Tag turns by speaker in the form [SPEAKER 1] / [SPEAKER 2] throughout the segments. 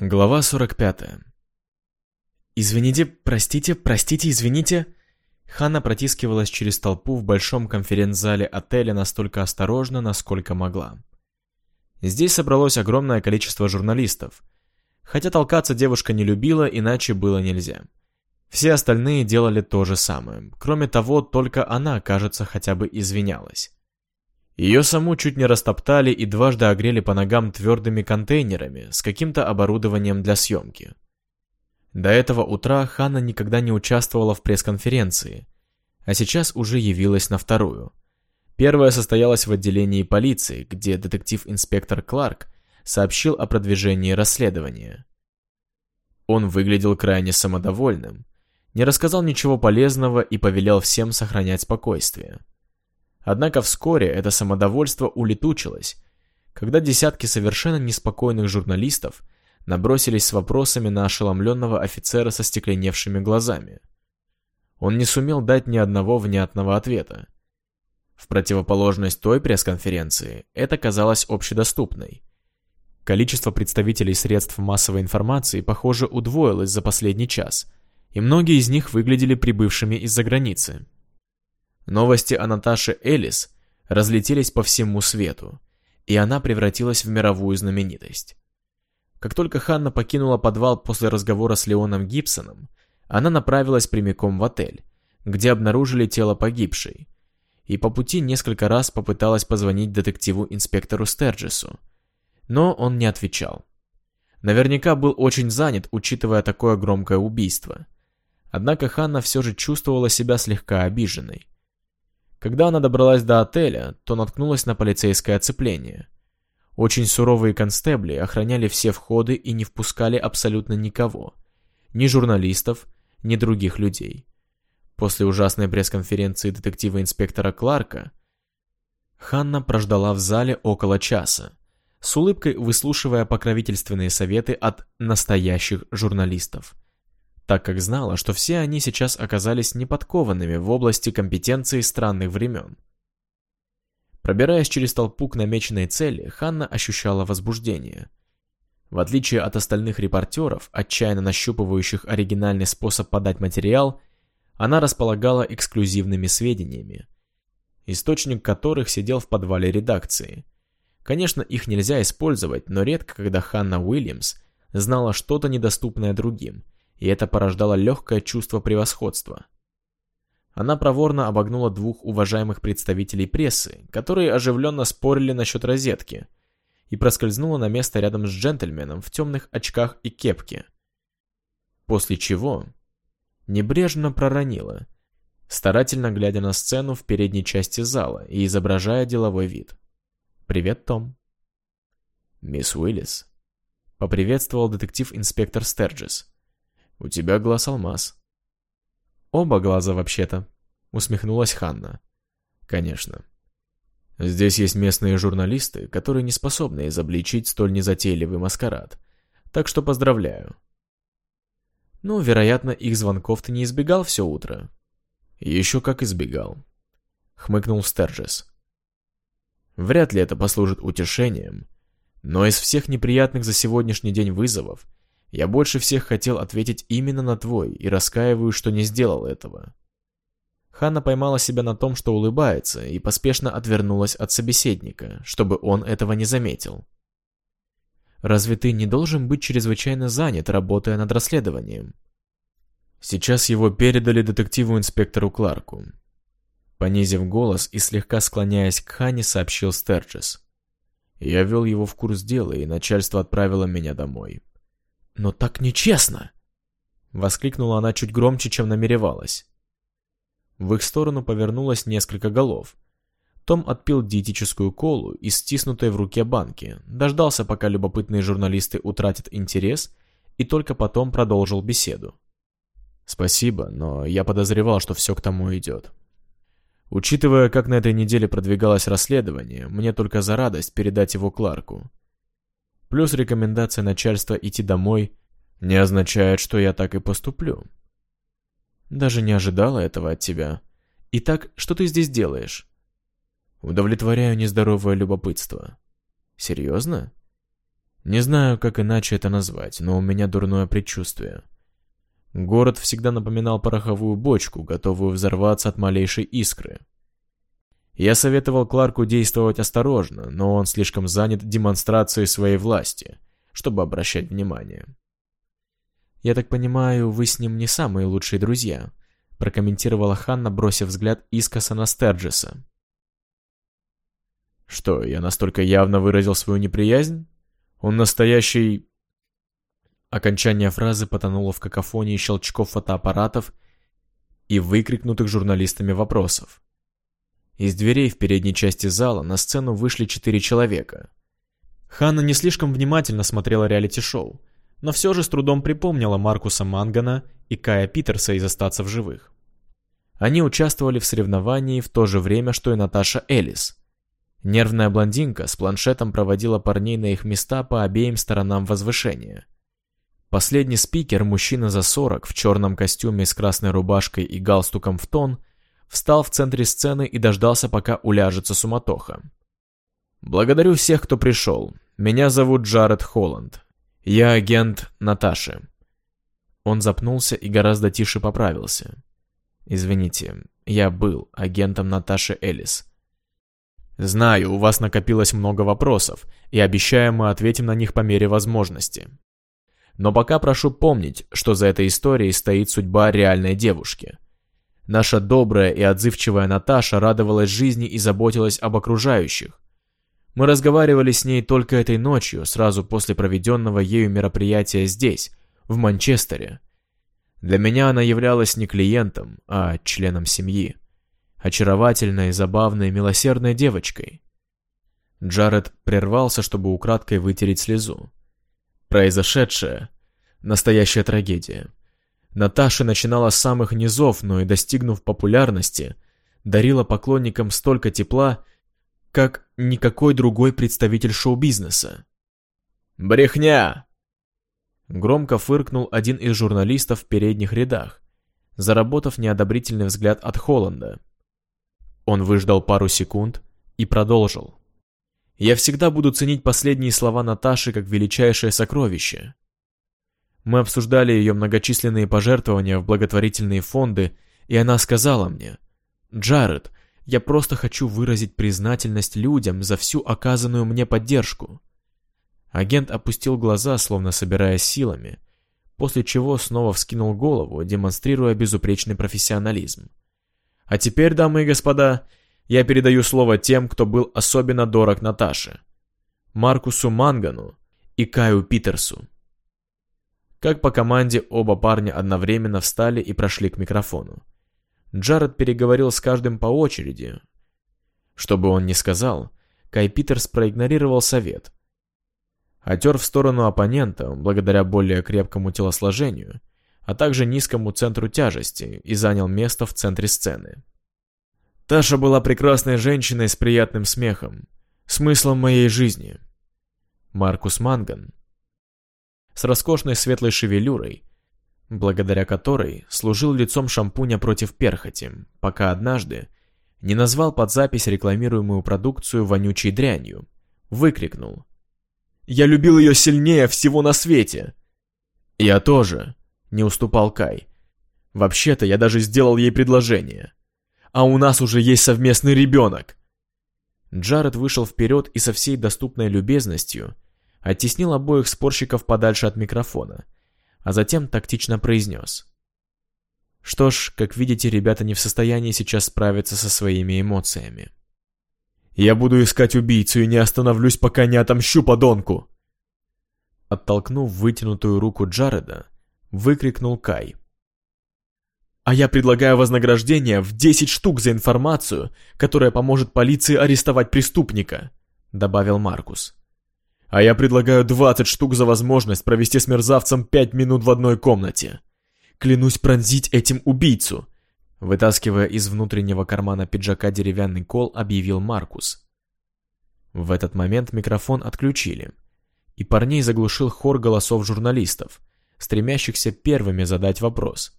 [SPEAKER 1] Глава 45. «Извините, простите, простите, извините!» Ханна протискивалась через толпу в большом конференц-зале отеля настолько осторожно, насколько могла. Здесь собралось огромное количество журналистов. Хотя толкаться девушка не любила, иначе было нельзя. Все остальные делали то же самое. Кроме того, только она, кажется, хотя бы извинялась. Ее саму чуть не растоптали и дважды огрели по ногам твердыми контейнерами с каким-то оборудованием для съемки. До этого утра Ханна никогда не участвовала в пресс-конференции, а сейчас уже явилась на вторую. Первая состоялась в отделении полиции, где детектив-инспектор Кларк сообщил о продвижении расследования. Он выглядел крайне самодовольным, не рассказал ничего полезного и повелел всем сохранять спокойствие. Однако вскоре это самодовольство улетучилось, когда десятки совершенно неспокойных журналистов набросились с вопросами на ошеломленного офицера со стекленевшими глазами. Он не сумел дать ни одного внятного ответа. В противоположность той пресс-конференции, это казалось общедоступной. Количество представителей средств массовой информации, похоже, удвоилось за последний час, и многие из них выглядели прибывшими из-за границы. Новости о Наташе Элис разлетелись по всему свету, и она превратилась в мировую знаменитость. Как только Ханна покинула подвал после разговора с Леоном Гибсоном, она направилась прямиком в отель, где обнаружили тело погибшей, и по пути несколько раз попыталась позвонить детективу-инспектору Стерджесу, но он не отвечал. Наверняка был очень занят, учитывая такое громкое убийство. Однако Ханна все же чувствовала себя слегка обиженной. Когда она добралась до отеля, то наткнулась на полицейское оцепление. Очень суровые констебли охраняли все входы и не впускали абсолютно никого. Ни журналистов, ни других людей. После ужасной пресс-конференции детектива-инспектора Кларка Ханна прождала в зале около часа, с улыбкой выслушивая покровительственные советы от настоящих журналистов так как знала, что все они сейчас оказались неподкованными в области компетенции странных времен. Пробираясь через толпу к намеченной цели, Ханна ощущала возбуждение. В отличие от остальных репортеров, отчаянно нащупывающих оригинальный способ подать материал, она располагала эксклюзивными сведениями, источник которых сидел в подвале редакции. Конечно, их нельзя использовать, но редко, когда Ханна Уильямс знала что-то недоступное другим – и это порождало легкое чувство превосходства. Она проворно обогнула двух уважаемых представителей прессы, которые оживленно спорили насчет розетки, и проскользнула на место рядом с джентльменом в темных очках и кепке. После чего небрежно проронила, старательно глядя на сцену в передней части зала и изображая деловой вид. «Привет, Том». «Мисс Уиллис», — поприветствовал детектив-инспектор Стерджис. У тебя глаз алмаз. Оба глаза вообще-то, усмехнулась Ханна. Конечно. Здесь есть местные журналисты, которые не способны изобличить столь незатейливый маскарад. Так что поздравляю. Ну, вероятно, их звонков ты не избегал все утро. Еще как избегал. Хмыкнул Стерджес. Вряд ли это послужит утешением, но из всех неприятных за сегодняшний день вызовов я больше всех хотел ответить именно на твой и раскаиваю, что не сделал этого. Ханна поймала себя на том, что улыбается, и поспешно отвернулась от собеседника, чтобы он этого не заметил. «Разве ты не должен быть чрезвычайно занят, работая над расследованием?» Сейчас его передали детективу-инспектору Кларку. Понизив голос и слегка склоняясь к Хане, сообщил Стерджес. Я вел его в курс дела, и начальство отправило меня домой. «Но так нечестно!» Воскликнула она чуть громче, чем намеревалась. В их сторону повернулось несколько голов. Том отпил диетическую колу из стиснутой в руке банки, дождался, пока любопытные журналисты утратят интерес, и только потом продолжил беседу. «Спасибо, но я подозревал, что все к тому идет. Учитывая, как на этой неделе продвигалось расследование, мне только за радость передать его Кларку. Плюс рекомендация начальства идти домой не означает, что я так и поступлю. Даже не ожидала этого от тебя. Итак, что ты здесь делаешь? Удовлетворяю нездоровое любопытство. Серьезно? Не знаю, как иначе это назвать, но у меня дурное предчувствие. Город всегда напоминал пороховую бочку, готовую взорваться от малейшей искры. Я советовал Кларку действовать осторожно, но он слишком занят демонстрацией своей власти, чтобы обращать внимание. «Я так понимаю, вы с ним не самые лучшие друзья», прокомментировала Ханна, бросив взгляд искоса на Стерджеса. «Что, я настолько явно выразил свою неприязнь? Он настоящий...» Окончание фразы потонуло в какофонии щелчков фотоаппаратов и выкрикнутых журналистами вопросов. Из дверей в передней части зала на сцену вышли четыре человека. Ханна не слишком внимательно смотрела реалити-шоу, но все же с трудом припомнила Маркуса Мангана и Кая Питерса из «Остаться в живых». Они участвовали в соревновании в то же время, что и Наташа Элис. Нервная блондинка с планшетом проводила парней на их места по обеим сторонам возвышения. Последний спикер, мужчина за 40, в черном костюме с красной рубашкой и галстуком в тон – встал в центре сцены и дождался, пока уляжется суматоха. «Благодарю всех, кто пришел. Меня зовут Джаред Холланд. Я агент Наташи». Он запнулся и гораздо тише поправился. «Извините, я был агентом Наташи Элис». «Знаю, у вас накопилось много вопросов, и обещаю, мы ответим на них по мере возможности. Но пока прошу помнить, что за этой историей стоит судьба реальной девушки». Наша добрая и отзывчивая Наташа радовалась жизни и заботилась об окружающих. Мы разговаривали с ней только этой ночью, сразу после проведенного ею мероприятия здесь, в Манчестере. Для меня она являлась не клиентом, а членом семьи. Очаровательной, забавной, милосердной девочкой. Джаред прервался, чтобы украдкой вытереть слезу. Произошедшее — настоящая трагедия. Наташа начинала с самых низов, но и достигнув популярности, дарила поклонникам столько тепла, как никакой другой представитель шоу-бизнеса. «Брехня!» Громко фыркнул один из журналистов в передних рядах, заработав неодобрительный взгляд от Холланда. Он выждал пару секунд и продолжил. «Я всегда буду ценить последние слова Наташи как величайшее сокровище. Мы обсуждали ее многочисленные пожертвования в благотворительные фонды, и она сказала мне, «Джаред, я просто хочу выразить признательность людям за всю оказанную мне поддержку». Агент опустил глаза, словно собираясь силами, после чего снова вскинул голову, демонстрируя безупречный профессионализм. «А теперь, дамы и господа, я передаю слово тем, кто был особенно дорог Наташе. Маркусу Мангану и Каю Питерсу. Как по команде оба парня одновременно встали и прошли к микрофону. Джаред переговорил с каждым по очереди. Что бы он ни сказал, Кай Питерс проигнорировал совет. Отер в сторону оппонента, благодаря более крепкому телосложению, а также низкому центру тяжести, и занял место в центре сцены. Таша была прекрасной женщиной с приятным смехом, смыслом моей жизни. Маркус Манган с роскошной светлой шевелюрой, благодаря которой служил лицом шампуня против перхоти, пока однажды не назвал под запись рекламируемую продукцию вонючей дрянью, выкрикнул. «Я любил ее сильнее всего на свете!» «Я тоже», — не уступал Кай. «Вообще-то я даже сделал ей предложение. А у нас уже есть совместный ребенок!» Джаред вышел вперед и со всей доступной любезностью оттеснил обоих спорщиков подальше от микрофона, а затем тактично произнес. Что ж, как видите, ребята не в состоянии сейчас справиться со своими эмоциями. «Я буду искать убийцу и не остановлюсь, пока не отомщу подонку!» Оттолкнув вытянутую руку Джареда, выкрикнул Кай. «А я предлагаю вознаграждение в 10 штук за информацию, которая поможет полиции арестовать преступника», добавил Маркус. А я предлагаю 20 штук за возможность провести с мерзавцем 5 минут в одной комнате. Клянусь пронзить этим убийцу. Вытаскивая из внутреннего кармана пиджака деревянный кол, объявил Маркус. В этот момент микрофон отключили, и парней заглушил хор голосов журналистов, стремящихся первыми задать вопрос.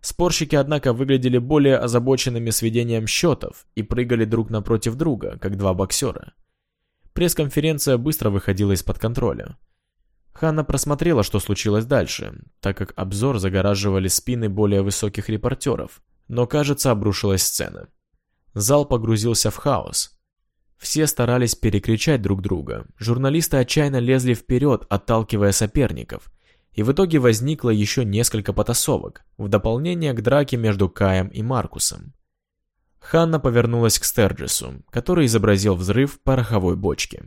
[SPEAKER 1] Спорщики, однако, выглядели более озабоченными сведением счетов и прыгали друг напротив друга, как два боксера. Пресс-конференция быстро выходила из-под контроля. Ханна просмотрела, что случилось дальше, так как обзор загораживали спины более высоких репортеров, но, кажется, обрушилась сцена. Зал погрузился в хаос. Все старались перекричать друг друга, журналисты отчаянно лезли вперед, отталкивая соперников, и в итоге возникло еще несколько потасовок, в дополнение к драке между Каем и Маркусом. Ханна повернулась к Стерджису, который изобразил взрыв пороховой бочки.